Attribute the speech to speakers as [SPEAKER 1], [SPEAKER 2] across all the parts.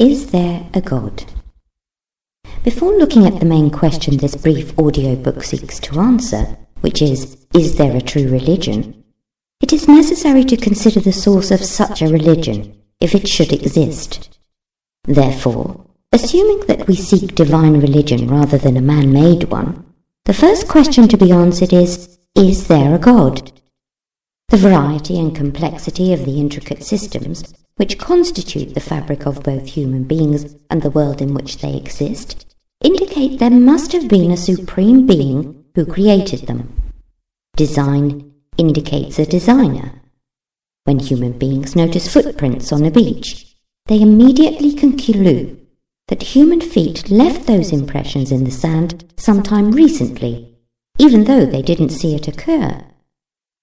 [SPEAKER 1] Is there a God? Before looking at the main question this brief audiobook seeks to answer, which is, is there a true religion? It is necessary to consider the source of such a religion, if it should exist. Therefore, assuming that we seek divine religion rather than a man-made one, the first question to be answered is, is there a God? The variety and complexity of the intricate systems which constitute the fabric of both human beings and the world in which they exist indicate there must have been a supreme being who created them. Design indicates a designer. When human beings notice footprints on a beach, they immediately conclude that human feet left those impressions in the sand sometime recently, even though they didn't see it occur.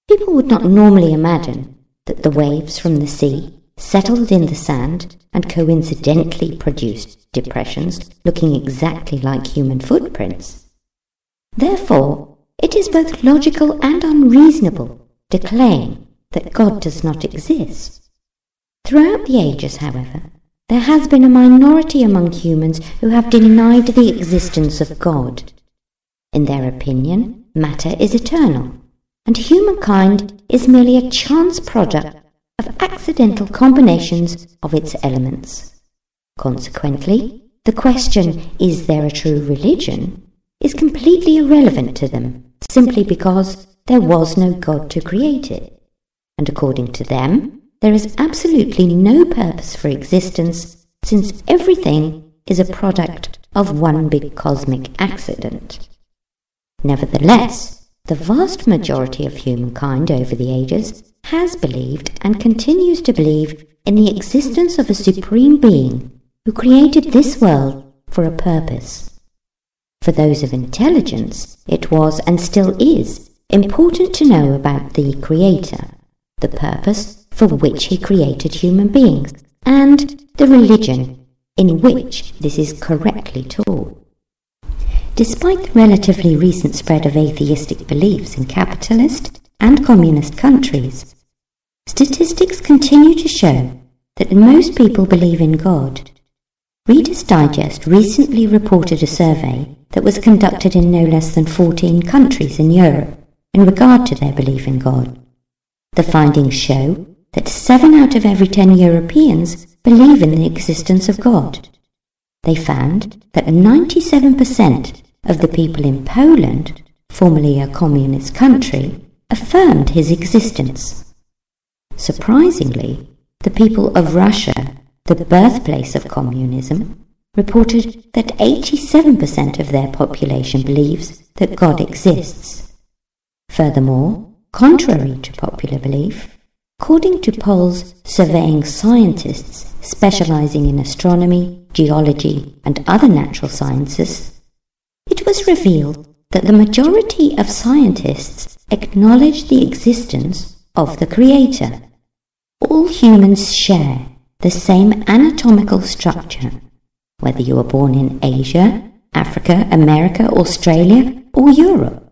[SPEAKER 1] People would not normally imagine that the waves from the sea settled in the sand and coincidentally produced depressions looking exactly like human footprints. Therefore, it is both logical and unreasonable to claim that God does not exist. Throughout the ages, however, there has been a minority among humans who have denied the existence of God. In their opinion, matter is eternal, and humankind is merely a chance product of accidental combinations of its elements. Consequently, the question, is there a true religion, is completely irrelevant to them, simply because there was no God to create it. And according to them, there is absolutely no purpose for existence, since everything is a product of one big cosmic accident. Nevertheless, the vast majority of humankind over the ages has believed and continues to believe in the existence of a supreme being who created this world for a purpose. For those of intelligence, it was and still is important to know about the Creator, the purpose for which he created human beings, and the religion in which this is correctly taught. Despite the relatively recent spread of atheistic beliefs in capitalist and communist countries, statistics continue to show that most people believe in God. Reader's Digest recently reported a survey that was conducted in no less than 14 countries in Europe in regard to their belief in God. The findings show that 7 out of every 10 Europeans believe in the existence of God. They found that 97% of the people in Poland, formerly a communist country, affirmed his existence. Surprisingly, the people of Russia, the birthplace of communism, reported that 87% of their population believes that God exists. Furthermore, contrary to popular belief, according to polls surveying scientists specializing in astronomy, geology, and other natural sciences, it was revealed that the majority of scientists acknowledge the existence of the Creator. All humans share the same anatomical structure, whether you are born in Asia, Africa, America, Australia, or Europe.